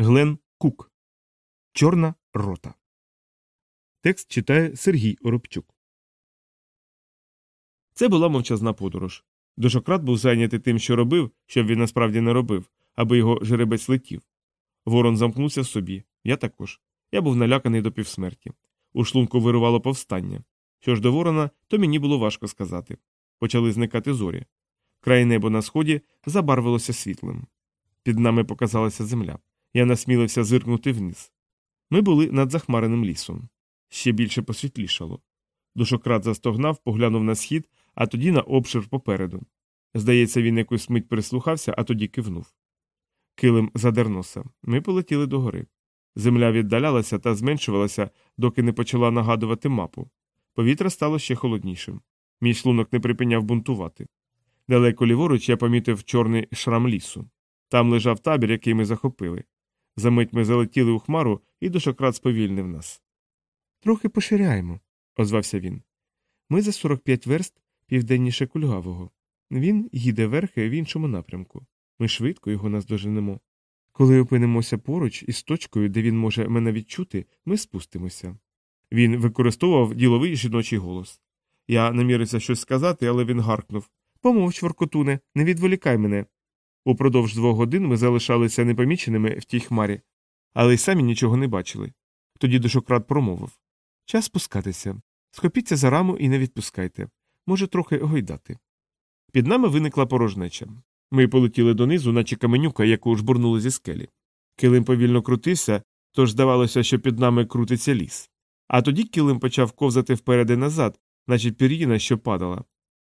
Глен Кук. Чорна рота. Текст читає Сергій Оробчук. Це була мовчазна подорож. Дошократ був зайнятий тим, що робив, щоб він насправді не робив, аби його жеребець летів. Ворон замкнувся собі. Я також. Я був наляканий до півсмерті. У шлунку вирувало повстання. Що ж до ворона, то мені було важко сказати. Почали зникати зорі. Край небо на сході забарвилося світлим. Під нами показалася земля. Я насмілився зиркнути вниз. Ми були над захмареним лісом. Ще більше посвітлішало. Душократ застогнав, поглянув на схід, а тоді на обшир попереду. Здається, він якусь мить прислухався, а тоді кивнув. Килим задер носа. Ми полетіли догори. Земля віддалялася та зменшувалася, доки не почала нагадувати мапу. Повітря стало ще холоднішим. Мій шлунок не припиняв бунтувати. Далеко ліворуч я помітив чорний шрам лісу. Там лежав табір, який ми захопили. Замить ми залетіли у хмару, і душократ сповільнив нас. Трохи поширяємо, озвався він. Ми за 45 верст південніше кульгавого. Він їде верхи в іншому напрямку. Ми швидко його наздоженемо. Коли опинимося поруч із точкою, де він може мене відчути, ми спустимося. Він використовував діловий жіночий голос. Я намірився щось сказати, але він гаркнув Помовч, Воркотуне, не відволікай мене. Упродовж двох годин ми залишалися непоміченими в тій хмарі, але й самі нічого не бачили. Тоді душократ промовив Час спускатися. Схопіться за раму і не відпускайте. Може, трохи гойдати. Під нами виникла порожнеча. Ми полетіли донизу, наче каменюка, яку жбурнули зі скелі. Килим повільно крутився, тож здавалося, що під нами крутиться ліс. А тоді килим почав ковзати вперед і назад, наче пір'їна, що падала.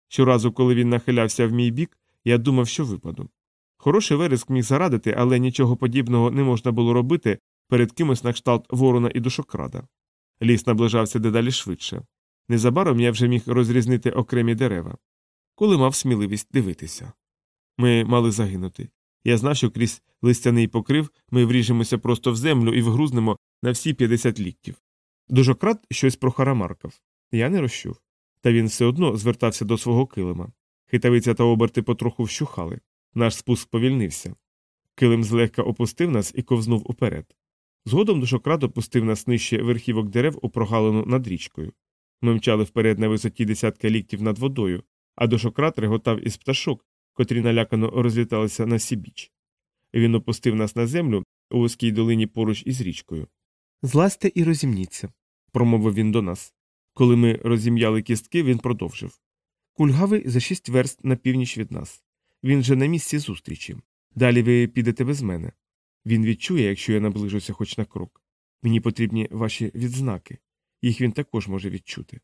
Щоразу, коли він нахилявся в мій бік, я думав, що випаду. Хороший вереск міг зарадити, але нічого подібного не можна було робити перед кимось на кшталт ворона і душокрада. Ліс наближався дедалі швидше. Незабаром я вже міг розрізнити окремі дерева, коли мав сміливість дивитися. Ми мали загинути. Я знав, що крізь листяний покрив ми вріжемося просто в землю і вгрузнемо на всі 50 ліктів. Дужократ щось прохарамаркав. Я не розчув. Та він все одно звертався до свого килима. Хитавиця та оберти потроху вщухали. Наш спуск повільнився. Килим злегка опустив нас і ковзнув уперед. Згодом душократ опустив нас нижче верхівок дерев у прогалину над річкою. Ми мчали вперед на висоті десятка ліктів над водою, а душократ реготав із пташок, котрі налякано розліталися на сібіч. Він опустив нас на землю у вузькій долині поруч із річкою. Злазьте і розімніться, промовив він до нас. Коли ми розім'яли кістки, він продовжив. Кульгавий за шість верст на північ від нас. Він же на місці зустрічі. Далі ви підете без мене. Він відчує, якщо я наближуся хоч на крок. Мені потрібні ваші відзнаки. Їх він також може відчути.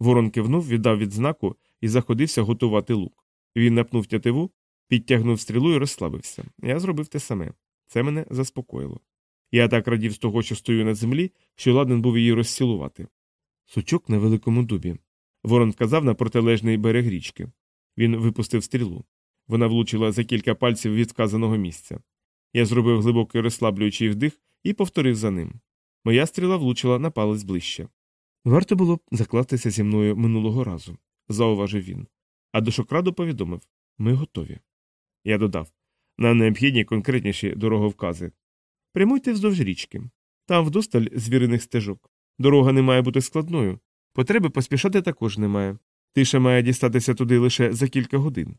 Ворон кивнув, віддав відзнаку і заходився готувати лук. Він напнув тятиву, підтягнув стрілу і розслабився. Я зробив те саме. Це мене заспокоїло. Я так радів з того, що стою на землі, що ладен був її розцілувати. Сучок на великому дубі. Ворон вказав на протилежний берег річки. Він випустив стрілу. Вона влучила за кілька пальців від вказаного місця. Я зробив глибокий розслаблюючий вдих і повторив за ним. Моя стріла влучила на палець ближче. Варто було б закластися зі мною минулого разу, зауважив він. А дошокраду повідомив ми готові. Я додав нам необхідні конкретніші дороговкази. Прямуйте вздовж річки. Там вдосталь звірених стежок. Дорога не має бути складною. Потреби поспішати також немає. Тиша має дістатися туди лише за кілька годин.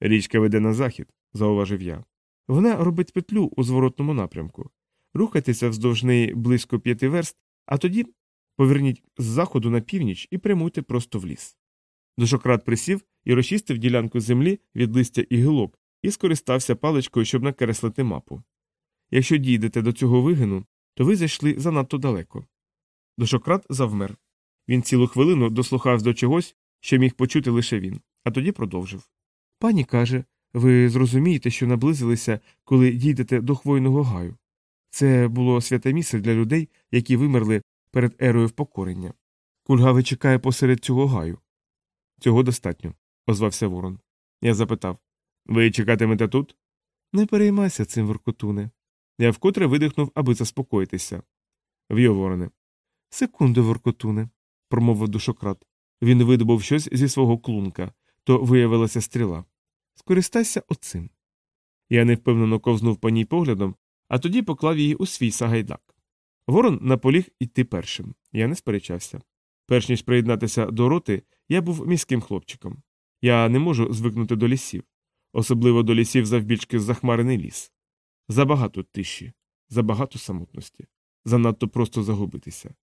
Річка веде на захід, зауважив я. Вона робить петлю у зворотному напрямку. Рухайтеся вздовж неї близько п'яти верст, а тоді поверніть з заходу на північ і прямуйте просто в ліс. Душократ присів і розчистив ділянку землі від листя і гілок і скористався паличкою, щоб накреслити мапу. Якщо дійдете до цього вигину, то ви зайшли занадто далеко. Душократ завмер. Він цілу хвилину дослухався до чогось, що міг почути лише він, а тоді продовжив. Пані каже, ви зрозумієте, що наблизилися, коли дійдете до хвойного гаю. Це було святе місце для людей, які вимерли перед ерою впокорення. Кульгави чекає посеред цього гаю. Цього достатньо, озвався Ворон. Я запитав Ви чекатимете тут? Не переймайся цим, Воркотуне. Я вкотре видихнув, аби заспокоїтися. В'йо, вороне. Секунду, Воркотуне, промовив душократ. Він видобув щось зі свого клунка, то виявилася стріла. Скористайся оцим. Я невпевнено ковзнув по ній поглядом, а тоді поклав її у свій сагайдак. Ворон наполіг іти першим. Я не сперечався. Перш ніж приєднатися до роти, я був міським хлопчиком. Я не можу звикнути до лісів, особливо до лісів завбільшки захмарений ліс. Забагато тиші, забагато самотності, занадто просто загубитися.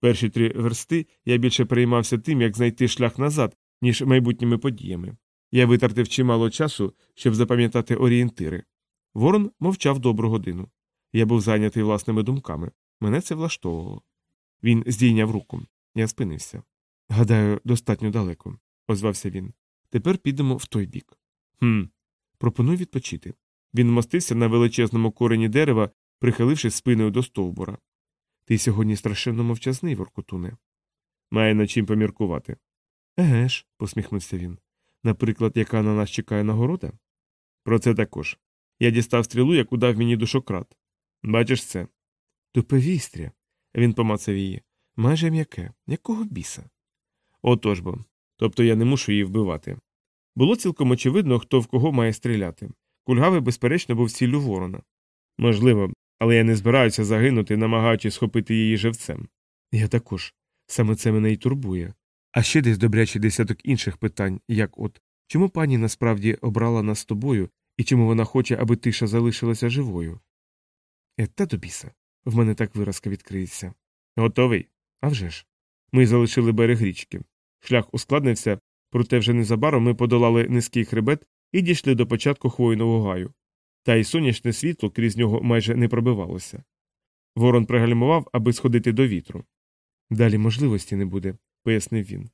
Перші три версти я більше переймався тим, як знайти шлях назад, ніж майбутніми подіями. Я витратив чимало часу, щоб запам'ятати орієнтири. Ворон мовчав добру годину. Я був зайнятий власними думками. Мене це влаштовувало. Він здійняв руку. Я спинився. Гадаю, достатньо далеко, озвався він. Тепер підемо в той бік. Хм. Пропоную відпочити. Він вмостився на величезному корені дерева, прихилившись спиною до стовбура. Ти сьогодні страшенно мовчазний, Воркутуне. Має над чим поміркувати. Еге ж, посміхнувся він. Наприклад, яка на нас чекає нагорода? Про це також. Я дістав стрілу, яку дав мені душократ. Бачиш це? Тупе вістря. Він помацав її. Майже м'яке. Якого біса? Отож бо. Тобто я не мушу її вбивати. Було цілком очевидно, хто в кого має стріляти. Кульгавий, безперечно, був ціллю ворона. Можливо, але я не збираюся загинути, намагаючись схопити її живцем. Я також. Саме це мене й турбує. А ще десь добрячий десяток інших питань, як от чому пані насправді обрала нас з тобою і чому вона хоче, аби тиша залишилася живою? Ета до біса. В мене так виразка відкриється. Готовий? А вже ж. Ми залишили берег річки. Шлях ускладнився, проте вже незабаром ми подолали низький хребет і дійшли до початку хвойного гаю. Та й сонячне світло крізь нього майже не пробивалося. Ворон пригальмував, аби сходити до вітру. Далі можливості не буде, пояснив він.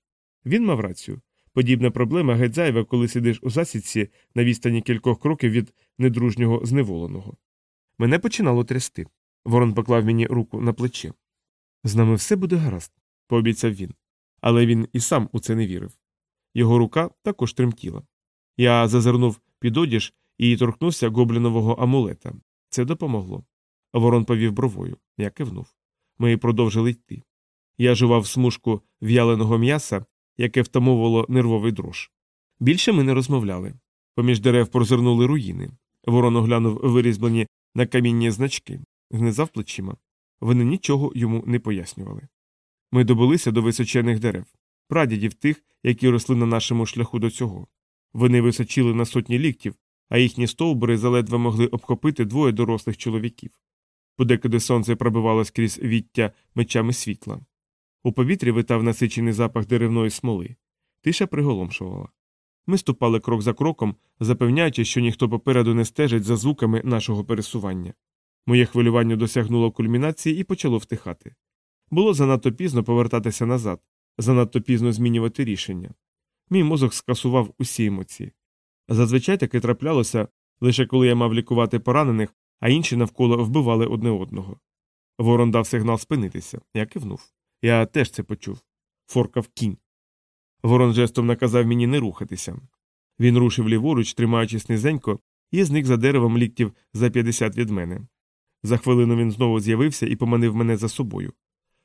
Він мав рацію. Подібна проблема геть зайва, коли сидиш у засідці на відстані кількох кроків від недружнього зневоленого. Мене починало трясти. Ворон поклав мені руку на плече. З нами все буде гаразд, пообіцяв він. Але він і сам у це не вірив. Його рука також тремтіла. Я зазирнув під одіж і торкнувся гоблінового амулета. Це допомогло. Ворон повів бровою. Я кивнув. Ми продовжили йти. Я жував смужку в'яленого м'яса, яке втамовувало нервовий дрож. Більше ми не розмовляли. Поміж дерев прозирнули руїни. Ворон оглянув вирізблені на камінні значки, знизав плечима. Вони нічого йому не пояснювали. Ми добулися до височених дерев, прадідів тих, які росли на нашому шляху до цього. Вони височили на сотні ліктів, а їхні стовбури заледве могли обхопити двоє дорослих чоловіків. Подекуди сонце пробивалось крізь віття мечами світла. У повітрі витав насичений запах деревної смоли. Тиша приголомшувала. Ми ступали крок за кроком, запевняючи, що ніхто попереду не стежить за звуками нашого пересування. Моє хвилювання досягнуло кульмінації і почало втихати. Було занадто пізно повертатися назад, занадто пізно змінювати рішення. Мій мозок скасував усі емоції. Зазвичай таке траплялося лише коли я мав лікувати поранених, а інші навколо вбивали одне одного. Ворон дав сигнал спинитися. Я кивнув. Я теж це почув. Форкав кінь. Ворон жестом наказав мені не рухатися. Він рушив ліворуч, тримаючись низенько, і зник за деревом ліктів за 50 від мене. За хвилину він знову з'явився і поманив мене за собою.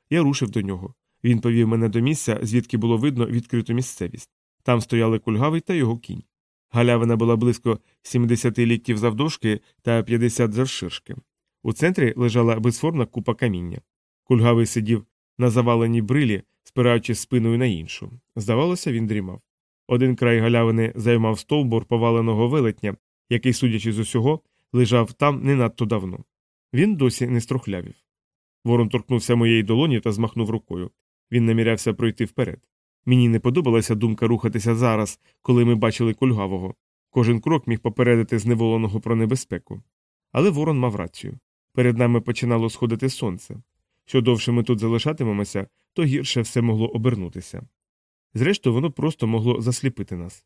Я рушив до нього. Він повів мене до місця, звідки було видно відкриту місцевість. Там стояли кульгавий та його кінь. Галявина була близько 70 ліктів завдовжки та 50 завширшки. У центрі лежала безформна купа каміння. Кульгавий сидів на заваленій брилі, спираючись спиною на іншу. Здавалося, він дрімав. Один край галявини займав стовбур поваленого велетня, який, судячи з усього, лежав там не надто давно. Він досі не струхлявів. Ворон торкнувся моєї долоні та змахнув рукою. Він намірявся пройти вперед. Мені не подобалася думка рухатися зараз, коли ми бачили кульгавого. Кожен крок міг попередити зневоленого про небезпеку. Але ворон мав рацію. Перед нами починало сходити сонце. Що довше ми тут залишатимемося, то гірше все могло обернутися. Зрештою, воно просто могло засліпити нас.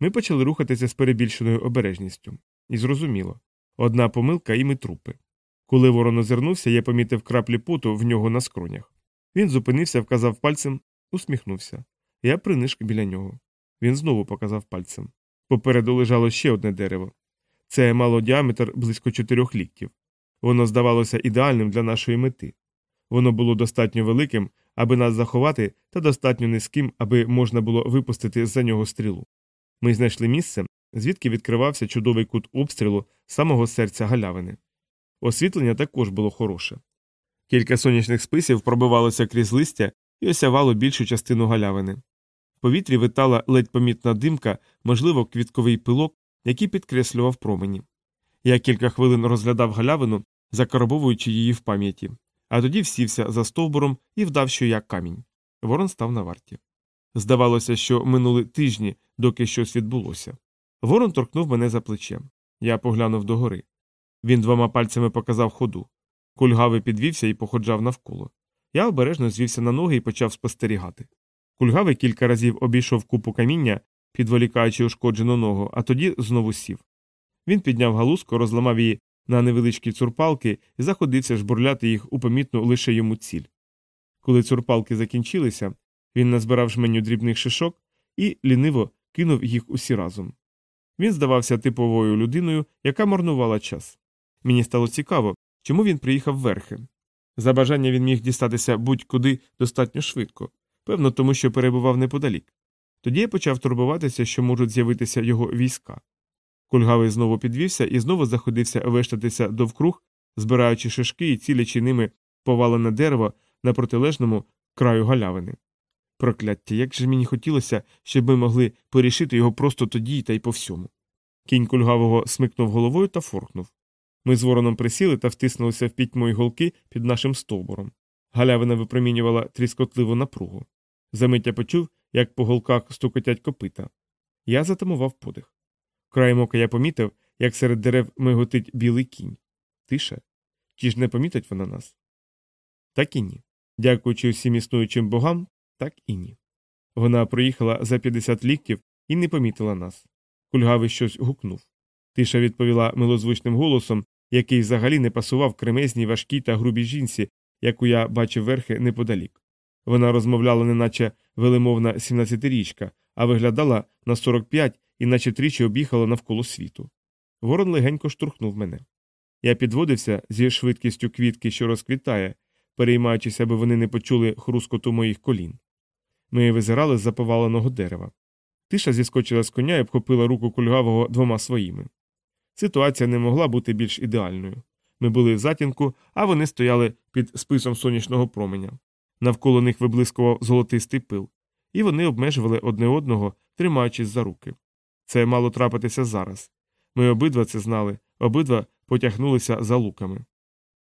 Ми почали рухатися з перебільшеною обережністю. І зрозуміло одна помилка і ми трупи. Коли ворон озирнувся, я помітив краплі поту в нього на скронях. Він зупинився, вказав пальцем, усміхнувся. Я принишк біля нього. Він знову показав пальцем. Попереду лежало ще одне дерево. Це мало діаметр близько чотирьох ліктів. Воно здавалося ідеальним для нашої мети. Воно було достатньо великим, аби нас заховати, та достатньо низьким, аби можна було випустити за нього стрілу. Ми знайшли місце, звідки відкривався чудовий кут обстрілу самого серця галявини. Освітлення також було хороше. Кілька сонячних списів пробивалося крізь листя і осявало більшу частину галявини. В повітрі витала ледь помітна димка, можливо, квітковий пилок, який підкреслював промені. Я кілька хвилин розглядав галявину, закарбовуючи її в пам'яті, а тоді всівся за стовбуром і вдав, що я камінь. Ворон став на варті. Здавалося, що минули тижні, доки щось відбулося. Ворон торкнув мене за плечем. Я поглянув догори. Він двома пальцями показав ходу. Кульгавий підвівся і походжав навколо. Я обережно звівся на ноги і почав спостерігати. Кульгавий кілька разів обійшов купу каміння, підволікаючи ушкоджену ногу, а тоді знову сів. Він підняв галузку, розламав її на невеличкі цурпалки і заходився жбурляти їх у помітну лише йому ціль. Коли цурпалки закінчилися, він назбирав жменю дрібних шишок і ліниво кинув їх усі разом. Він здавався типовою людиною, яка марнувала час. Мені стало цікаво, чому він приїхав верхи. За бажання він міг дістатися будь-куди достатньо швидко, певно, тому що перебував неподалік. Тоді я почав турбуватися, що можуть з'явитися його війська. Кульгавий знову підвівся і знову заходився вештатися довкруг, збираючи шишки і цілячи ними повалене дерево на протилежному краю галявини. Прокляття, як же мені хотілося, щоб ми могли порішити його просто тоді та й по всьому. Кінь кульгавого смикнув головою та форкнув. Ми з вороном присіли та втиснулися в пітьму й голки під нашим стовбуром. Галявина випромінювала тріскотливу напругу. Замить я почув, як по голках стукотять копита. Я затамував подих. Краєм ока я помітив, як серед дерев миготить білий кінь. Тиша. Чи ж не помітить вона нас? Так і ні. Дякуючи всім існуючим богам, так і ні. Вона проїхала за 50 ліктів і не помітила нас. Кульгавий щось гукнув. Тиша відповіла милозвучним голосом, який взагалі не пасував кремезній важкій та грубій жінці, яку я бачив верхи неподалік. Вона розмовляла, неначе велимовна 17-річка, а виглядала на 45 і наче тричі об'їхала навколо світу. Ворон легенько штурхнув мене. Я підводився зі швидкістю квітки, що розквітає, переймаючись, аби вони не почули хрускоту моїх колін. Ми визирали з заповаленого дерева. Тиша зіскочила з коня і обхопила руку кульгавого двома своїми. Ситуація не могла бути більш ідеальною. Ми були в затінку, а вони стояли під списом сонячного променя. Навколо них виблискував золотистий пил, і вони обмежували одне одного, тримаючись за руки. Це мало трапитися зараз. Ми обидва це знали, обидва потягнулися за луками.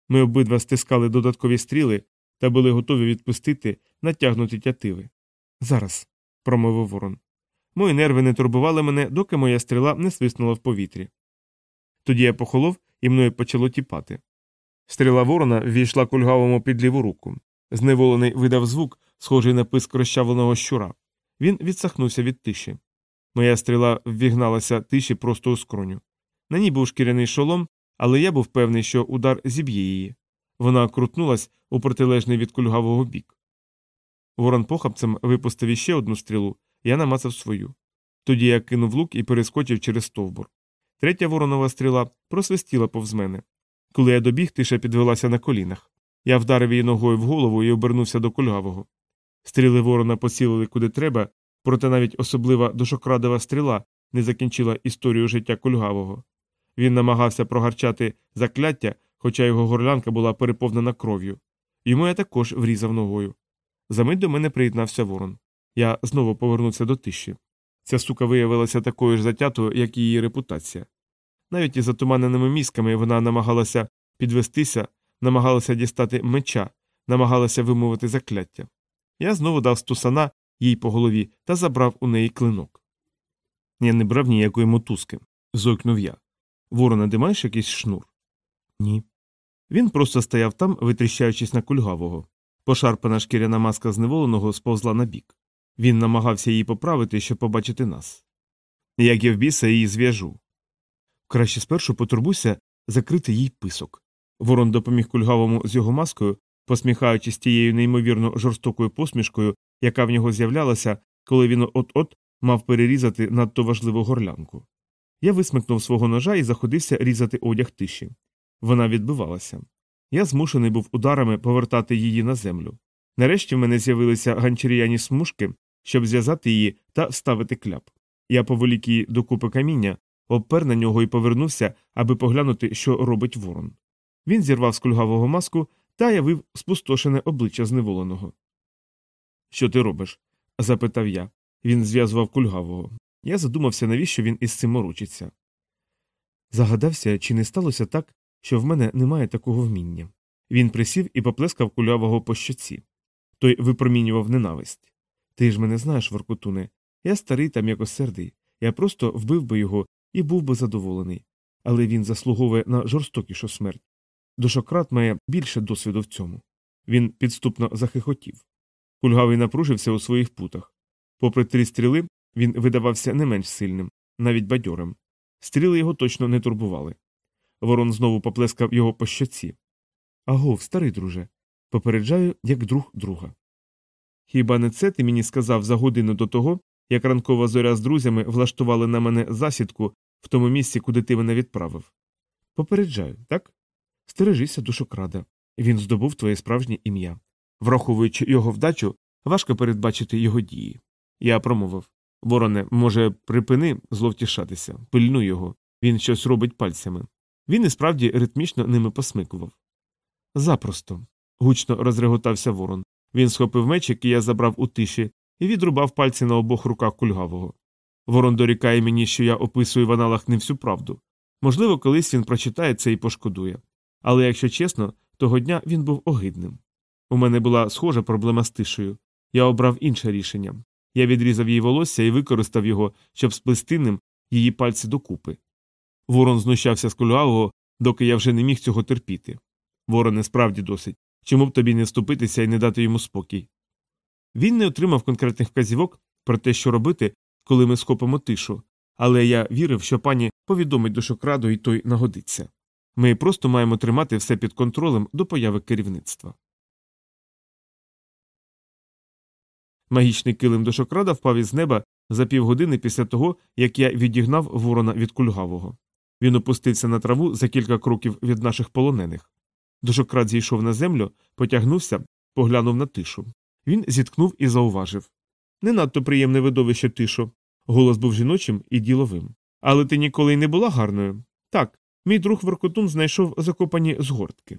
Ми обидва стискали додаткові стріли та були готові відпустити натягнуті тятиви. Зараз, промовив ворон. Мої нерви не турбували мене, доки моя стріла не свиснула в повітрі. Тоді я похолов і мною почало тіпати. Стріла ворона ввійшла кульгавому під ліву руку. Зневолений видав звук, схожий на писк розчавленого щура. Він відсахнувся від тиші. Моя стріла ввігналася тиші просто у скроню. На ній був шкіряний шолом, але я був певний, що удар зіб'є її. Вона крутнулась у протилежний від кульгавого бік. Ворон похапцем випустив іще одну стрілу, я намацав свою. Тоді я кинув лук і перескочив через стовбур. Третя воронова стріла просвистіла повз мене. Коли я добіг, тиша підвелася на колінах. Я вдарив її ногою в голову і обернувся до кульгавого. Стріли ворона поцілили куди треба, проте навіть особлива душокрадова стріла не закінчила історію життя кульгавого. Він намагався прогарчати закляття, хоча його горлянка була переповнена кров'ю. Йому я також врізав ногою. Замить до мене приєднався ворон. Я знову повернувся до тиші. Ця сука виявилася такою ж затятою, як і її репутація. Навіть із затуманеними мізками вона намагалася підвестися, намагалася дістати меча, намагалася вимовити закляття. Я знову дав стусана їй по голові та забрав у неї клинок. Я не брав ніякої мотузки, зойкнув я. Ворона, ти маєш якийсь шнур? Ні. Він просто стояв там, витріщаючись на кульгавого. Пошарпана шкіряна маска зневоленого сповзла на бік. Він намагався її поправити, щоб побачити нас. Як я в біса її зв'яжу. Краще спершу потурбуйся закрити їй писок. Ворон допоміг кульгавому з його маскою, посміхаючись тією неймовірно жорстокою посмішкою, яка в нього з'являлася, коли він от-от мав перерізати надто важливу горлянку. Я висмикнув свого ножа і заходився різати одяг тиші. Вона відбивалася. Я змушений був ударами повертати її на землю. Нарешті в мене з'явилися ганчаріяні смужки, щоб зв'язати її та вставити кляп. Я поволік її до купи каміння, обпер на нього і повернувся, аби поглянути, що робить ворон. Він зірвав з кульгавого маску та явив спустошене обличчя зневоленого. Що ти робиш? запитав я. Він зв'язував кульгавого. Я задумався, навіщо він із цим морочиться. Загадався, чи не сталося так, що в мене немає такого вміння. Він присів і поплескав кульгавого по щоці. Той випромінював ненависть. Ти ж мене знаєш, Воркутуне. Я старий та м'якосердий. Я просто вбив би його і був би задоволений. Але він заслуговує на жорстокішу смерть. Дошократ має більше досвіду в цьому. Він підступно захихотів. Кульгавий напружився у своїх путах. Попри три стріли, він видавався не менш сильним, навіть бадьорим. Стріли його точно не турбували. Ворон знову поплескав його по щоці. Агов, старий друже, попереджаю, як друг друга. Хіба не це ти мені сказав за годину до того, як ранкова зоря з друзями влаштували на мене засідку в тому місці, куди ти мене відправив? Попереджаю, так? Стережися, душокрада. Він здобув твоє справжнє ім'я. Враховуючи його вдачу, важко передбачити його дії. Я промовив Вороне, може, припини зловтішатися, пильнуй його, він щось робить пальцями. Він і справді ритмічно ними посмикував. Запросто. гучно розреготався ворон. Він схопив меч, який я забрав у тиші, і відрубав пальці на обох руках кульгавого. Ворон дорікає мені, що я описую в аналах не всю правду. Можливо, колись він прочитає це і пошкодує. Але якщо чесно, того дня він був огидним. У мене була схожа проблема з тишею. Я обрав інше рішення. Я відрізав їй волосся і використав його, щоб сплести ним її пальці докупи. Ворон знущався з кульгавого, доки я вже не міг цього терпіти. Вороне справді досить. Чому б тобі не вступитися і не дати йому спокій? Він не отримав конкретних вказівок про те, що робити, коли ми схопимо тишу, але я вірив, що пані повідомить душокраду і той нагодиться. Ми просто маємо тримати все під контролем до появи керівництва. Магічний килим душокрада впав із неба за півгодини після того, як я відігнав ворона від кульгавого. Він опустився на траву за кілька кроків від наших полонених. Душокрад зійшов на землю, потягнувся, поглянув на тишу. Він зіткнув і зауважив. Не надто приємне видовище тишо. Голос був жіночим і діловим. Але ти ніколи й не була гарною. Так, мій друг Воркотун знайшов закопані згортки.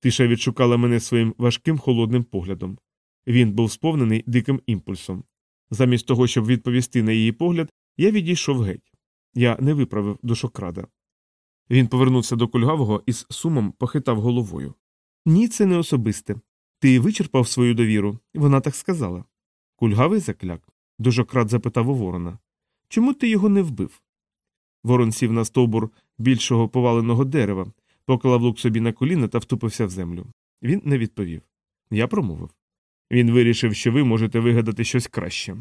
Тиша відшукала мене своїм важким холодним поглядом. Він був сповнений диким імпульсом. Замість того, щоб відповісти на її погляд, я відійшов геть. Я не виправив душокрада. Він повернувся до кульгавого і з сумом похитав головою. Ні, це не особисте. Ти вичерпав свою довіру, вона так сказала. Кульгавий закляк. Дужократ запитав у ворона. Чому ти його не вбив? Ворон сів на стовбур більшого поваленого дерева, поклав лук собі на коліна та втупився в землю. Він не відповів. Я промовив. Він вирішив, що ви можете вигадати щось краще.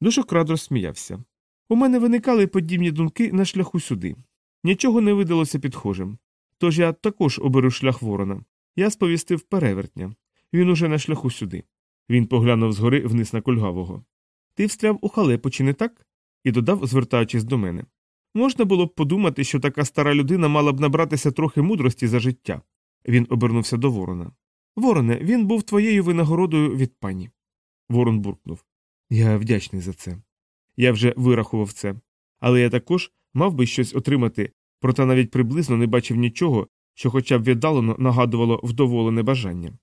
Душокрад розсміявся. У мене виникали подібні думки на шляху сюди. Нічого не видалося підхожим. Тож я також оберу шлях ворона. Я сповістив перевертня. Він уже на шляху сюди. Він поглянув згори вниз на кульгавого. Ти встряв у халепу, чи не так? І додав, звертаючись до мене. Можна було б подумати, що така стара людина мала б набратися трохи мудрості за життя. Він обернувся до ворона. Вороне, він був твоєю винагородою від пані. Ворон буркнув. Я вдячний за це. Я вже вирахував це. Але я також мав би щось отримати, проте навіть приблизно не бачив нічого, що хоча б віддалено нагадувало вдоволене бажання.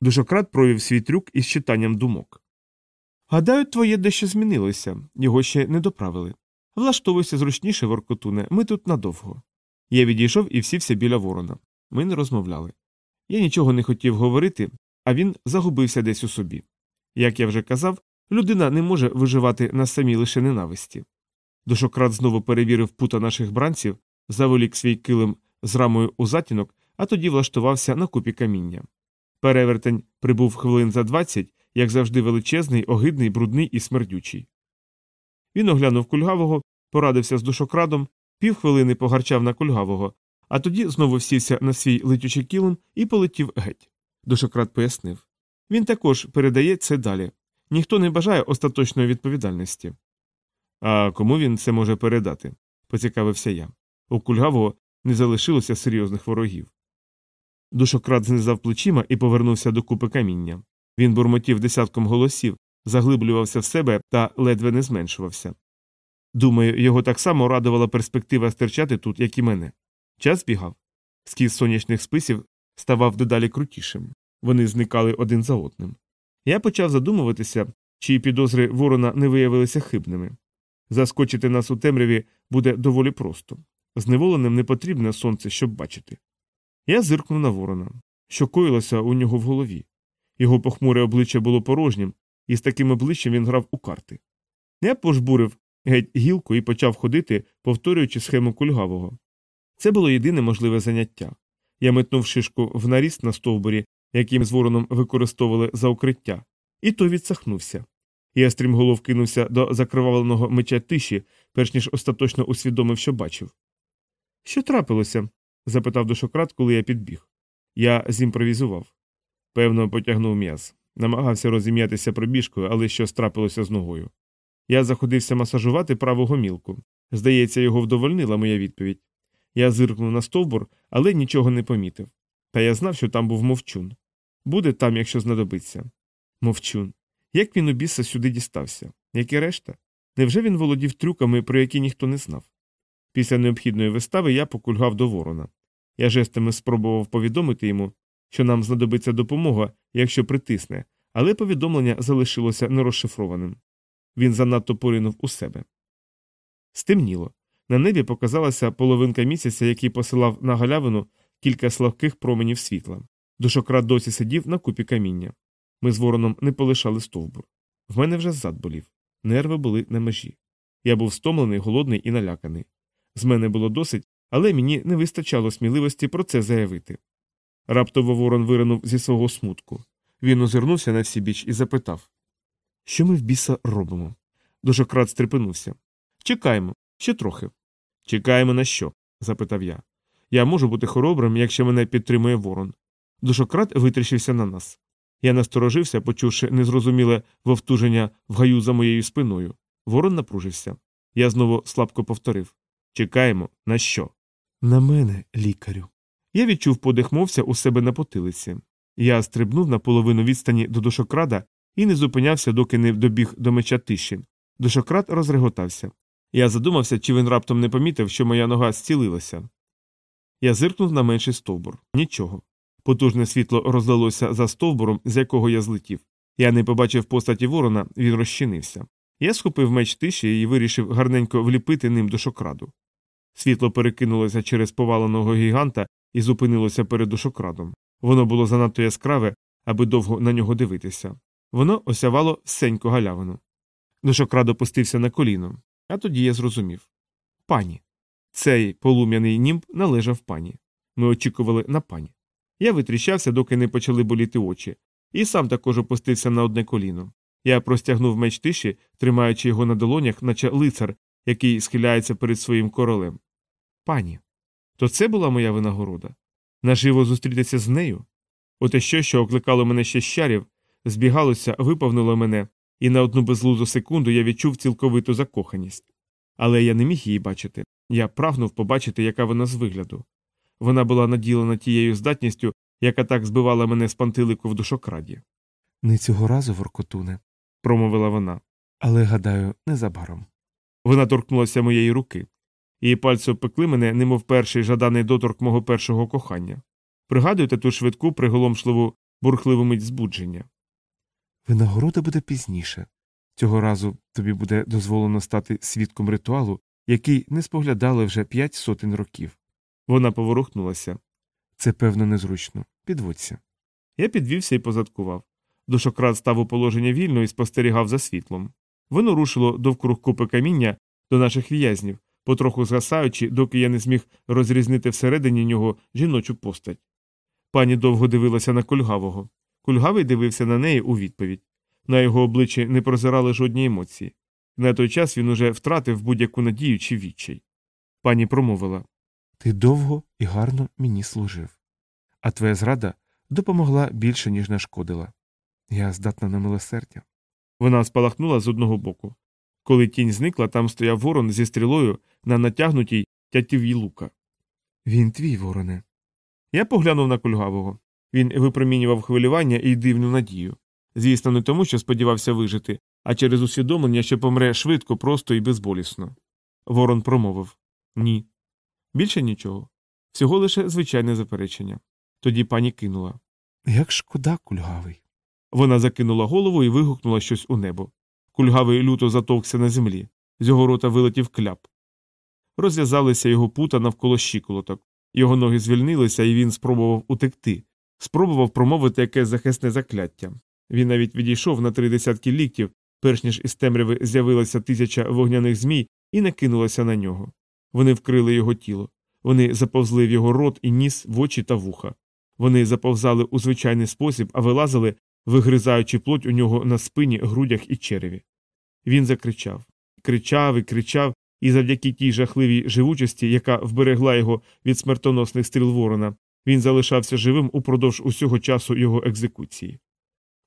Душократ провів свій трюк із читанням думок. Гадаю, твоє дещо змінилося, його ще не доправили. Влаштовуйся зручніше, воркотуне, ми тут надовго. Я відійшов і всівся біля ворона. Ми не розмовляли. Я нічого не хотів говорити, а він загубився десь у собі. Як я вже казав, людина не може виживати на самій лише ненависті. Душократ знову перевірив пута наших бранців, заволік свій килим з рамою у затінок, а тоді влаштувався на купі каміння. Перевертень прибув хвилин за двадцять, як завжди, величезний, огидний, брудний і смердючий. Він оглянув кульгавого, порадився з душокрадом, півхвилини погарчав на кульгавого, а тоді знову сівся на свій летючий кілим і полетів геть. Душокрад пояснив. Він також передає це далі. Ніхто не бажає остаточної відповідальності. А кому він це може передати? поцікавився я. У кульгавого не залишилося серйозних ворогів. Душокрад знизав плечима і повернувся до купи каміння. Він бурмотів десятком голосів, заглиблювався в себе та ледве не зменшувався. Думаю, його так само радувала перспектива стирчати тут, як і мене. Час бігав. Скіз сонячних списів ставав дедалі крутішим. Вони зникали один за одним. Я почав задумуватися, чиї підозри ворона не виявилися хибними. Заскочити нас у темряві буде доволі просто. Зневоленим не потрібне сонце, щоб бачити. Я зиркнув на ворона, що коїлося у нього в голові. Його похмуре обличчя було порожнім, і з таким обличчям він грав у карти. Я пожбурив геть гілку і почав ходити, повторюючи схему кульгавого. Це було єдине можливе заняття. Я метнув шишку в наріст на стовбурі, яким з вороном використовували за укриття, і той відсахнувся. Я стрімголов кинувся до закривавленого меча тиші, перш ніж остаточно усвідомив, що бачив. Що трапилося? запитав дошократ, коли я підбіг. Я зімпровізував. Певно, потягнув м'яз. Намагався розім'ятися пробіжкою, але щось трапилося з ногою. Я заходився масажувати праву гомілку. Здається, його вдовольнила моя відповідь. Я зиркнув на стовбур, але нічого не помітив. Та я знав, що там був мовчун. Буде там, якщо знадобиться. Мовчун. Як він у біса сюди дістався? Як і решта? Невже він володів трюками, про які ніхто не знав? Після необхідної вистави я покульгав до ворона. Я жестами спробував повідомити йому, що нам знадобиться допомога, якщо притисне, але повідомлення залишилося нерозшифрованим. Він занадто поринув у себе. Стемніло. На небі показалася половинка місяця, який посилав на галявину кілька слабких променів світла. Душократ досі сидів на купі каміння. Ми з вороном не полишали стовбур. В мене вже зад болів. Нерви були на межі. Я був стомлений, голодний і наляканий. З мене було досить, але мені не вистачало сміливості про це заявити. Раптово ворон виринув зі свого смутку. Він озирнувся на всі біч і запитав Що ми в біса робимо? Душократ стрепенувся. Чекаємо, ще трохи. Чекаємо на що? запитав я. Я можу бути хоробрим, якщо мене підтримує ворон. Душократ витріщився на нас. Я насторожився, почувши незрозуміле вовтуження в гаю за моєю спиною. Ворон напружився. Я знову слабко повторив Чекаємо, на що? На мене, лікарю. Я відчув подих у себе на потилиці. Я стрибнув на половину відстані до душокрада і не зупинявся, доки не добіг до меча тиші. Душокрад розреготався. Я задумався, чи він раптом не помітив, що моя нога зцілилася. Я зиркнув на менший стовбур. Нічого. Потужне світло розлилося за стовбуром, з якого я злетів. Я не побачив постаті ворона, він розчинився. Я схопив меч тиші і вирішив гарненько вліпити ним душокраду. Світло перекинулося через поваленого гіганта і зупинилося перед душокрадом. Воно було занадто яскраве, аби довго на нього дивитися. Воно осявало сеньку галявину. Душокрад опустився на коліно, а тоді я зрозумів пані. Цей полум'яний німб належав пані. Ми очікували на пані. Я витріщався, доки не почали боліти очі, і сам також опустився на одне коліно. Я простягнув меч тиші, тримаючи його на долонях, наче лицар, який схиляється перед своїм королем. Пані. То це була моя винагорода. Наживо зустрітися з нею? Оте що, що окликало мене ще щарів, збігалося, виповнило мене, і на одну безлузу секунду я відчув цілковиту закоханість. Але я не міг її бачити. Я прагнув побачити, яка вона з вигляду. Вона була наділена тією здатністю, яка так збивала мене з пантилику в душокраді. Не цього разу, Воркотуне, промовила вона. але, гадаю, незабаром. Вона торкнулася моєї руки. Її пальці опекли мене, немов перший жаданий доторк мого першого кохання. Пригадуєте ту швидку приголомшливу бурхливу мить збудження. Винагорода буде пізніше. Цього разу тобі буде дозволено стати свідком ритуалу, який не споглядали вже п'ять сотень років. Вона поворухнулася. Це, певно, незручно. Підводься. Я підвівся і позадкував. Душократ став у положення вільно і спостерігав за світлом. Воно рушило довкруг купи каміння до наших в'язнів, потроху згасаючи, доки я не зміг розрізнити всередині нього жіночу постать. Пані довго дивилася на кульгавого. Кульгавий дивився на неї у відповідь. На його обличчі не прозирали жодні емоції. На той час він уже втратив будь-яку надію чи відчай. Пані промовила Ти довго і гарно мені служив. А твоя зрада допомогла більше, ніж нашкодила. Я здатна на милосердя. Вона спалахнула з одного боку. Коли тінь зникла, там стояв ворон зі стрілою на натягнутій тятів'ї лука. Він твій, вороне. Я поглянув на кульгавого. Він випромінював хвилювання і дивну надію. Звісно, не тому, що сподівався вижити, а через усвідомлення, що помре швидко, просто і безболісно. Ворон промовив Ні. Більше нічого. всього лише звичайне заперечення. Тоді пані кинула. Як шкода, кульгавий. Вона закинула голову і вигукнула щось у небо. Кульгавий люто затовкся на землі, з його рота вилетів кляп. Розв'язалися його пута навколо щиколоток, його ноги звільнилися, і він спробував утекти, спробував промовити якесь захисне закляття. Він навіть відійшов на три десятки ліктів, перш ніж із темряви з'явилася тисяча вогняних змій і накинулася на нього. Вони вкрили його тіло, вони заповзли в його рот і ніс в очі та вуха. Вони заповзали у звичайний спосіб, а вилазили, вигризаючи плоть у нього на спині, грудях і череві. Він закричав, кричав і кричав, і завдяки тій жахливій живучості, яка вберегла його від смертоносних стріл ворона, він залишався живим упродовж усього часу його екзекуції.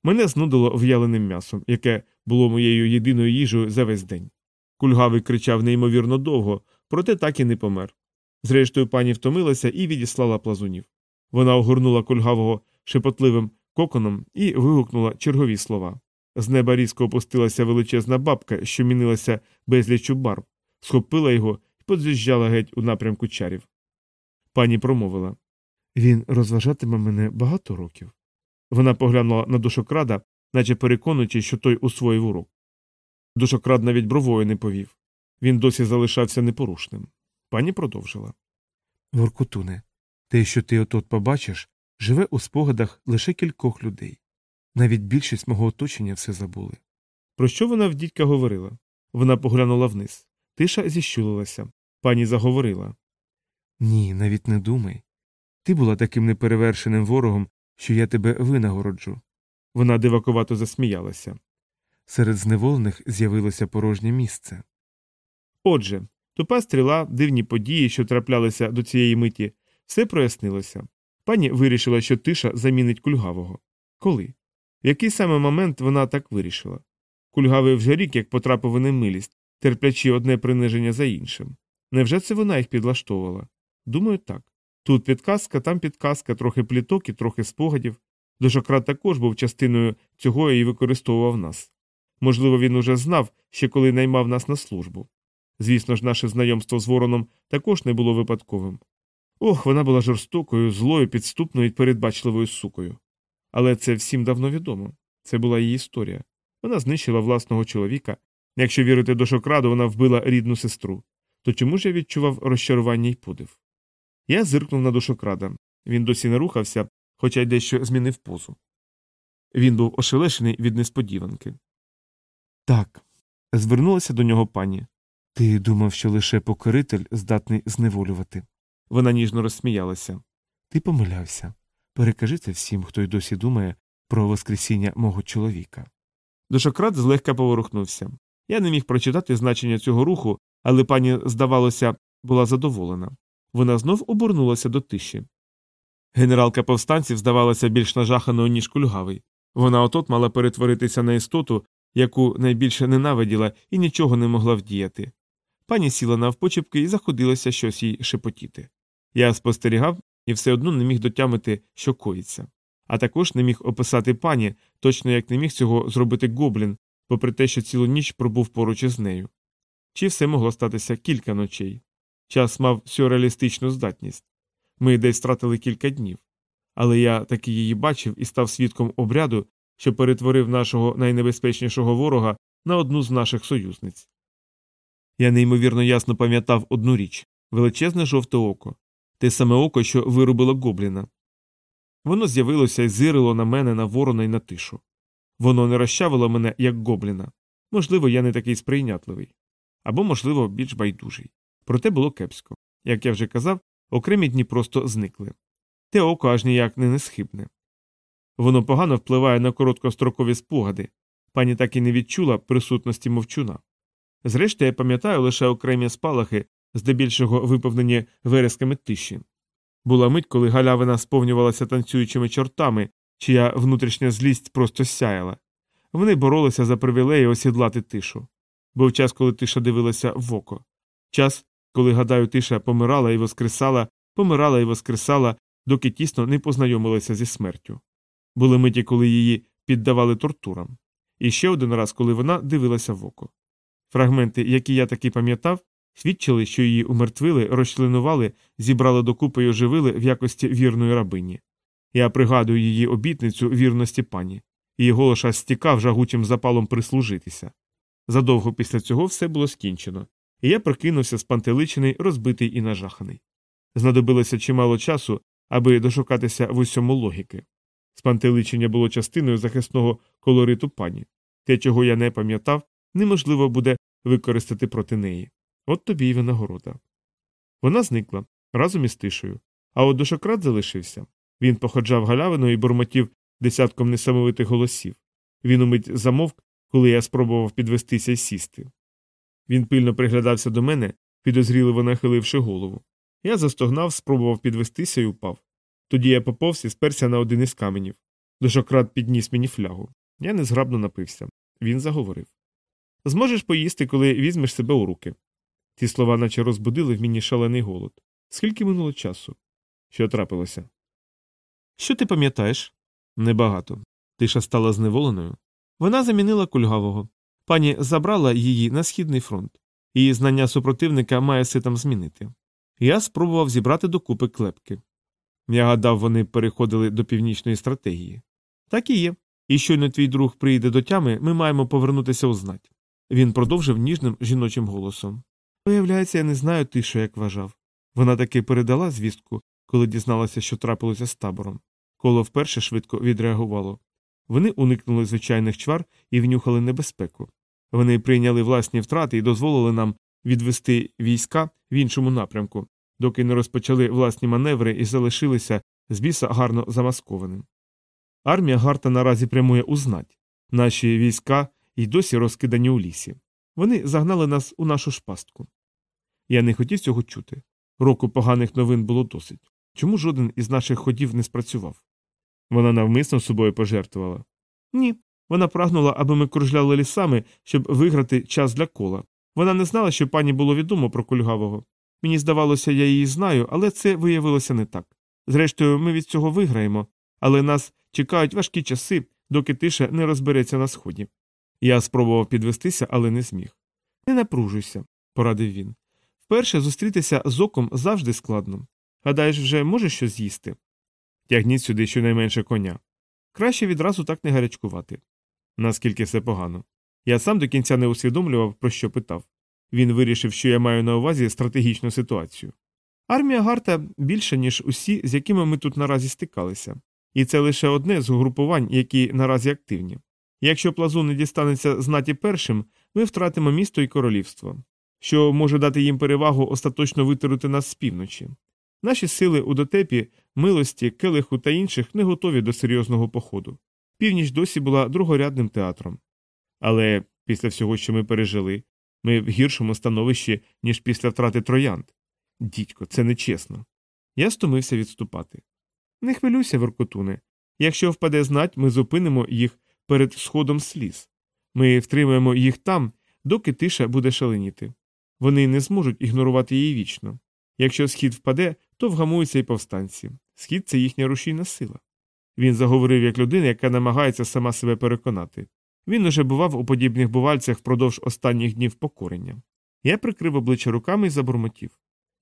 Мене знудило в'яленим м'ясом, яке було моєю єдиною їжею за весь день. Кульгавий кричав неймовірно довго, проте так і не помер. Зрештою, пані втомилася і відіслала плазунів. Вона огорнула кульгавого шепотливим коконом і вигукнула чергові слова. З неба різко опустилася величезна бабка, що мінилася безлічу барв, схопила його і подз'їжджала геть у напрямку чарів. Пані промовила Він розважатиме мене багато років. вона поглянула на душокрада, наче переконуючи, що той усвоїв урок. Душокрад навіть бровою не повів. Він досі залишався непорушним. Пані продовжила. Воркутуне, те, що ти отот побачиш, живе у спогадах лише кількох людей. Навіть більшість мого оточення все забули. Про що вона в дідька говорила? Вона поглянула вниз. Тиша зіщулилася. Пані заговорила. Ні, навіть не думай. Ти була таким неперевершеним ворогом, що я тебе винагороджу. Вона дивакувато засміялася. Серед зневолених з'явилося порожнє місце. Отже, тупа стріла, дивні події, що траплялися до цієї миті, все прояснилося. Пані вирішила, що тиша замінить кульгавого. Коли? В який саме момент вона так вирішила? Кульгавий вже рік як потрапив у немилість, терплячи одне приниження за іншим. Невже це вона їх підлаштовувала? Думаю, так. Тут підказка, там підказка, трохи пліток і трохи спогадів. Дошократ також був частиною цього і використовував нас. Можливо, він уже знав, ще коли наймав нас на службу. Звісно ж, наше знайомство з вороном також не було випадковим. Ох, вона була жорстокою, злою, підступною і передбачливою сукою. Але це всім давно відомо. Це була її історія. Вона знищила власного чоловіка. Якщо вірити до шокраду, вона вбила рідну сестру. То чому ж я відчував розчарування й подив? Я зиркнув на душокрада. Він досі не рухався, хоча й дещо змінив позу. Він був ошелешений від несподіванки. Так, звернулася до нього пані. Ти думав, що лише покоритель здатний зневолювати. Вона ніжно розсміялася. Ти помилявся. Перекажи це всім, хто й досі думає про воскресіння мого чоловіка. Дошократ злегка поворухнувся. Я не міг прочитати значення цього руху, але пані, здавалося, була задоволена. Вона знов обернулася до тиші. Генералка повстанців здавалася більш нажаханою, ніж кульгавий. Вона отот мала перетворитися на істоту, яку найбільше ненавиділа і нічого не могла вдіяти. Пані сіла навпочепки і заходилася щось їй шепотіти. Я спостерігав і все одно не міг дотямити, що коїться. А також не міг описати пані, точно як не міг цього зробити гоблін, попри те, що цілу ніч пробув поруч із нею. Чи все могло статися кілька ночей? Час мав сюрреалістичну здатність. Ми десь втратили кілька днів. Але я таки її бачив і став свідком обряду, що перетворив нашого найнебезпечнішого ворога на одну з наших союзниць. Я неймовірно ясно пам'ятав одну річ величезне жовте око, те саме око, що вирубило гобліна. Воно з'явилося і зирило на мене на ворона й на тишу. Воно не розчавило мене, як гобліна. Можливо, я не такий сприйнятливий. Або, можливо, більш байдужий. Проте було кепсько. Як я вже казав, окремі дні просто зникли. Те око аж ніяк не несхибне. Воно погано впливає на короткострокові спогади. Пані так і не відчула присутності мовчуна. Зрештою, я пам'ятаю лише окремі спалахи, здебільшого виповнені вересками тиші. Була мить, коли галявина сповнювалася танцюючими чортами, чия внутрішня злість просто сяяла. Вони боролися за привілеї осідлати тишу. Був час, коли тиша дивилася в око. Час, коли, гадаю, тиша помирала і воскресала, помирала і воскресала, доки тісно не познайомилася зі смертю. Були миті, коли її піддавали тортурам. І ще один раз, коли вона дивилася в око. Фрагменти, які я таки пам'ятав, свідчили, що її умертвили, розчленували, зібрали докупи й оживили в якості вірної рабині. Я пригадую її обітницю вірності пані. Її голос аж стікав жагучим запалом прислужитися. Задовго після цього все було скінчено, і я прокинувся спантеличений, розбитий і нажаханий. Знадобилося чимало часу, аби дошукатися в усьому логіки. Спантеличення було частиною захисного колориту пані. Те, чого я не пам'ятав, неможливо буде використати проти неї. От тобі й винагорода. Вона зникла разом із тишею, а от дошократ залишився. Він походжав галявиною і бурмотів десятком несамовитих голосів. Він умить замовк, коли я спробував підвестися й сісти. Він пильно приглядався до мене, підозріливо нахиливши голову. Я застогнав, спробував підвестися і упав. Тоді я поповз і сперся на один із каменів. Дошократ підніс мені флягу. Я незграбно напився. Він заговорив Зможеш поїсти, коли візьмеш себе у руки. Ці слова наче розбудили в мені шалений голод. Скільки минуло часу? Що трапилося? Що ти пам'ятаєш? Небагато. Тиша стала зневоленою. Вона замінила кульгавого. Пані забрала її на східний фронт. Її знання супротивника має ситам змінити. Я спробував зібрати докупи клепки. Я гадав, вони переходили до північної стратегії. Так і є. І щойно твій друг прийде до тями, ми маємо повернутися у знать. Він продовжив ніжним жіночим голосом. Виявляється, я не знаю тишу, як вважав. Вона таки передала звістку, коли дізналася, що трапилося з табором. Коло вперше швидко відреагувало. Вони уникнули звичайних чвар і внюхали небезпеку. Вони прийняли власні втрати і дозволили нам відвести війська в іншому напрямку, доки не розпочали власні маневри і залишилися з біса гарно замаскованим. Армія Гарта наразі прямує у знать. Наші війська й досі розкидані у лісі. Вони загнали нас у нашу шпастку. Я не хотів цього чути. Року поганих новин було досить. Чому жоден із наших ходів не спрацював? Вона навмисно собою пожертвувала. Ні. Вона прагнула, аби ми кружляли лісами, щоб виграти час для кола. Вона не знала, що пані було відомо про кульгавого. Мені здавалося, я її знаю, але це виявилося не так. Зрештою, ми від цього виграємо, але нас чекають важкі часи, доки тиша не розбереться на сході. Я спробував підвестися, але не зміг. Не напружуйся, порадив він. Вперше зустрітися з оком завжди складно. Гадаєш, вже можеш щось з'їсти? Тягніть сюди щонайменше коня. Краще відразу так не гарячкувати. Наскільки все погано. Я сам до кінця не усвідомлював, про що питав. Він вирішив, що я маю на увазі стратегічну ситуацію. Армія Гарта більша, ніж усі, з якими ми тут наразі стикалися, і це лише одне з угрупувань, які наразі активні. Якщо плазу не дістанеться знаті першим, ми втратимо місто і королівство, що може дати їм перевагу остаточно витерути нас з півночі. Наші сили у дотепі, милості, келиху та інших не готові до серйозного походу. Північ досі була другорядним театром. Але після всього, що ми пережили, ми в гіршому становищі, ніж після втрати троянд. Дідько, це нечесно. Я стомився відступати. Не хвилюйся, Воркотуне. Якщо впаде знать, ми зупинимо їх перед сходом сліз. Ми втримаємо їх там, доки тиша буде шаленіти. Вони не зможуть ігнорувати її вічно. Якщо схід впаде, то вгамуються й повстанці. Схід це їхня рушійна сила. Він заговорив як людина, яка намагається сама себе переконати. Він уже бував у подібних бувальцях впродовж останніх днів покорення. Я прикрив обличчя руками і забурмотів.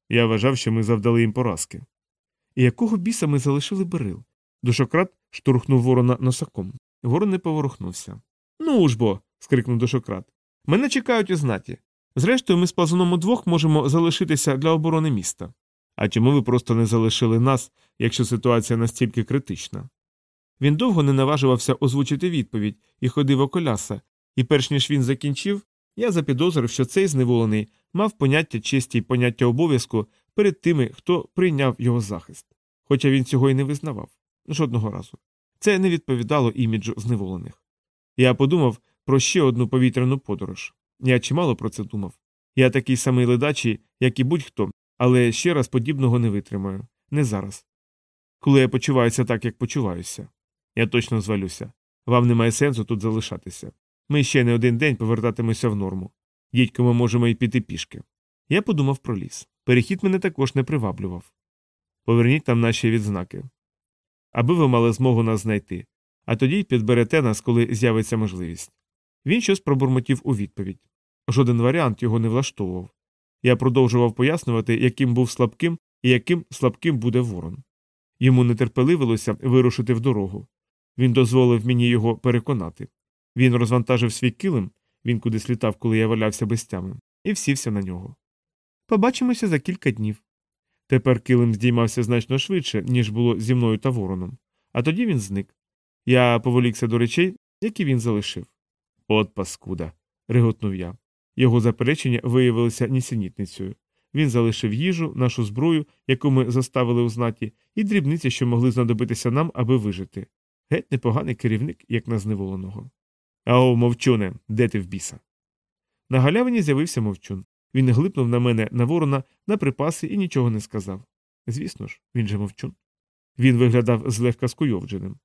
Я вважав, що ми завдали їм поразки. І якого біса ми залишили берил? Душократ штурхнув ворона носаком. Ворон не поворухнувся. Ну ж бо. скрикнув душократ. Мене чекають у знаті. Зрештою, ми з плазуном удвох можемо залишитися для оборони міста. А чому ви просто не залишили нас, якщо ситуація настільки критична? Він довго не наважувався озвучити відповідь і ходив околяса, і перш ніж він закінчив, я запідозрив, що цей зневолений мав поняття честі й поняття обов'язку перед тими, хто прийняв його захист. Хоча він цього й не визнавав жодного разу. Це не відповідало іміджу зневолених. Я подумав про ще одну повітряну подорож. Я чимало про це думав. Я такий самий ледачий, як і будь-хто, але ще раз подібного не витримаю. Не зараз. Коли я почуваюся так, як почуваюся. Я точно звалюся. Вам немає сенсу тут залишатися. Ми ще не один день повертатимемося в норму. Дідько, ми можемо й піти пішки. Я подумав про ліс. Перехід мене також не приваблював. Поверніть там наші відзнаки. Аби ви мали змогу нас знайти, а тоді підберете нас, коли з'явиться можливість. Він щось пробурмотів у відповідь. Жоден варіант його не влаштовував. Я продовжував пояснювати, яким був слабким і яким слабким буде ворон. Йому нетерпеливилося вирушити в дорогу. Він дозволив мені його переконати. Він розвантажив свій килим, він кудись літав, коли я валявся без тями, і всівся на нього. Побачимося за кілька днів. Тепер килим здіймався значно швидше, ніж було зі мною та вороном, а тоді він зник. Я поволікся до речей, які він залишив. От паскуда. реготнув я. Його заперечення виявилися нісенітницею. Він залишив їжу, нашу зброю, яку ми заставили у знаті, і дрібниці, що могли знадобитися нам, аби вижити. Геть непоганий керівник, як на зневоленого. Ао, мовчуне, де ти в біса? На галявині з'явився мовчун. Він глипнув на мене на ворона на припаси і нічого не сказав. Звісно ж, він же мовчун. Він виглядав злегка скуйовдженим.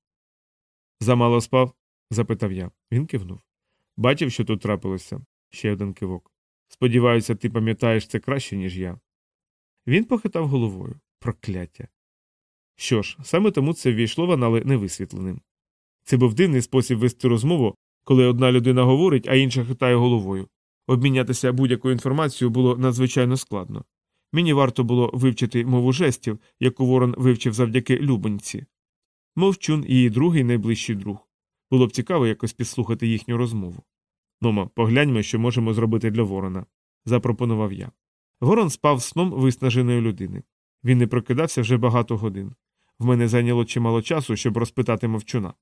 Замало спав? запитав я. Він кивнув. Бачив, що тут трапилося? Ще один кивок. Сподіваюся, ти пам'ятаєш це краще, ніж я. Він похитав головою. Прокляття. Що ж, саме тому це ввійшло в анали невисвітленим. Це був дивний спосіб вести розмову, коли одна людина говорить, а інша хитає головою. Обмінятися будь-якою інформацією було надзвичайно складно. Мені варто було вивчити мову жестів, яку ворон вивчив завдяки Любоньці. Мовчун її другий найближчий друг. Було б цікаво якось підслухати їхню розмову. Нома, погляньмо, що можемо зробити для ворона, запропонував я. Ворон спав сном виснаженої людини. Він не прокидався вже багато годин. В мене зайняло чимало часу, щоб розпитати мовчуна.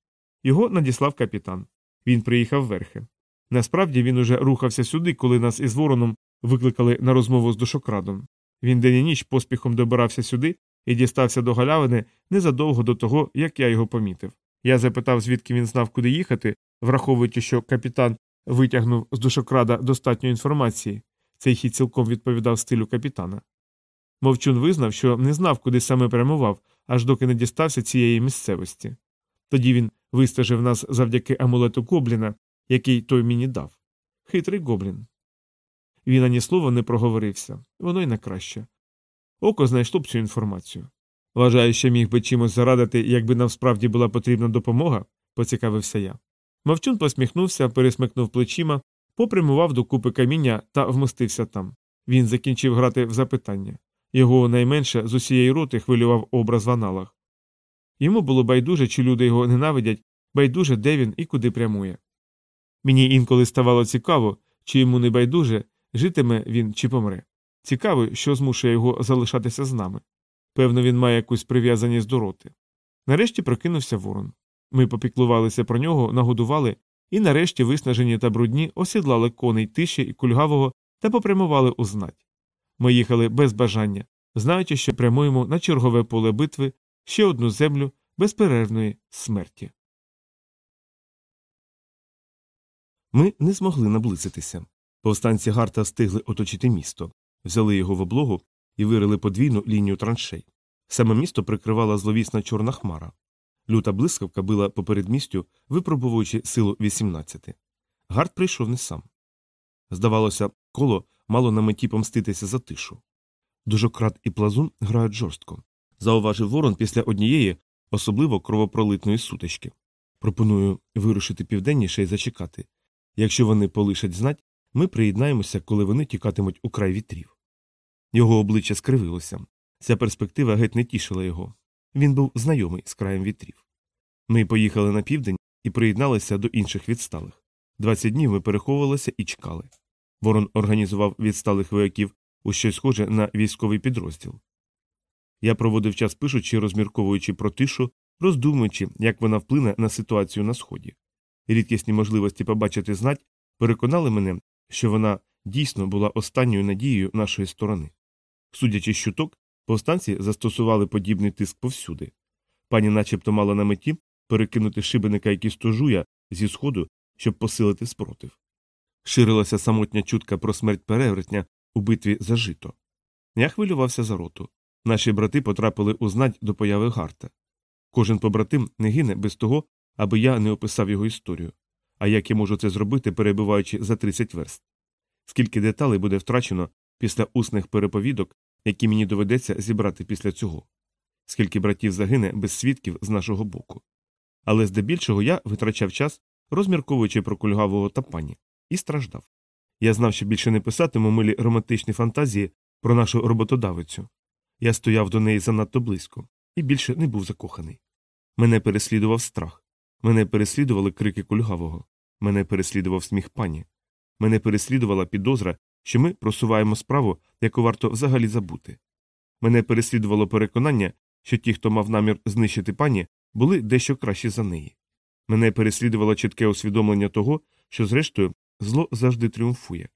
Його надіслав капітан. Він приїхав верхи. Насправді він уже рухався сюди, коли нас із вороном викликали на розмову з душокрадом. Він день і ніч поспіхом добирався сюди і дістався до галявини незадовго до того, як я його помітив. Я запитав, звідки він знав, куди їхати, враховуючи, що капітан витягнув з душокрада достатньо інформації. Цей хід цілком відповідав стилю капітана. Мовчун визнав, що не знав, куди саме прямував, аж доки не дістався цієї місцевості. Тоді він вистежив нас завдяки амулету Гобліна, який той мені дав. Хитрий гоблін. Він ані слова не проговорився, воно й на краще. Око знайшло б цю інформацію. Вважаю, що міг би чимось зарадити, якби нам справді була потрібна допомога, поцікавився я. Мовчун посміхнувся, пересмикнув плечима, попрямував до купи каміння та вмостився там. Він закінчив грати в запитання. Його найменше з усієї роти хвилював образ в аналах. Йому було байдуже, чи люди його ненавидять, байдуже, де він і куди прямує. Мені інколи ставало цікаво, чи йому не байдуже, житиме він чи помре. Цікаво, що змушує його залишатися з нами. Певно, він має якусь прив'язаність до роти. Нарешті прокинувся ворон. Ми попіклувалися про нього, нагодували і, нарешті, виснажені та брудні, осідлали коней тиші і кульгавого та попрямували у знать. Ми їхали без бажання, знаючи, що прямуємо на чергове поле битви ще одну землю безперервної смерті. Ми не змогли наблизитися. Повстанці Гарта встигли оточити місто, взяли його в облогу і вирили подвійну лінію траншей. Саме місто прикривала зловісна чорна хмара. Люта блискавка била по передмістю, випробовуючи силу 18. Гард прийшов не сам. Здавалося, коло мало на меті помститися за тишу. Дужократ і плазун грають жорстко. Зауважив ворон після однієї, особливо кровопролитної сутички. Пропоную вирушити південніше і зачекати. Якщо вони полишать знать, ми приєднаємося, коли вони тікатимуть у край вітрів. Його обличчя скривилося. Ця перспектива геть не тішила його. Він був знайомий з краєм вітрів. Ми поїхали на південь і приєдналися до інших відсталих. Двадцять днів ми переховувалися і чекали. Ворон організував відсталих вояків у щось схоже на військовий підрозділ. Я проводив час пишучи, розмірковуючи про тишу, роздумуючи, як вона вплине на ситуацію на сході. Рідкісні можливості побачити знать переконали мене, що вона дійсно була останньою надією нашої сторони. Судячи з чуток, повстанці застосували подібний тиск повсюди. Пані начебто мала на меті перекинути шибеника і кістожуя зі сходу, щоб посилити спротив. Ширилася самотня чутка про смерть перевертня у битві за жито. Я хвилювався за роту. Наші брати потрапили у знать до появи Гарта. Кожен побратим не гине без того, аби я не описав його історію. А як я можу це зробити, перебуваючи за 30 верст? Скільки деталей буде втрачено після усних переповідок, які мені доведеться зібрати після цього? Скільки братів загине без свідків з нашого боку? Але здебільшого я витрачав час, розмірковуючи про кульгавого та пані, і страждав. Я знав, що більше не писатиму милі романтичні фантазії про нашу роботодавицю. Я стояв до неї занадто близько і більше не був закоханий. Мене переслідував страх, мене переслідували крики кульгавого, мене переслідував сміх пані, мене переслідувала підозра, що ми просуваємо справу, яку варто взагалі забути. Мене переслідувало переконання, що ті, хто мав намір знищити пані, були дещо кращі за неї. Мене переслідувало чітке усвідомлення того, що, зрештою, зло завжди тріумфує.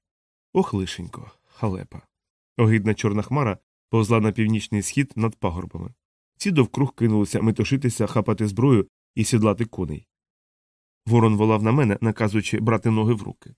Ох, лишенько, халепа. Огидна чорна хмара повзла на північний схід над пагорбами. Ці довкруг кинулися метушитися, хапати зброю і сідлати коней. Ворон волав на мене, наказуючи брати ноги в руки.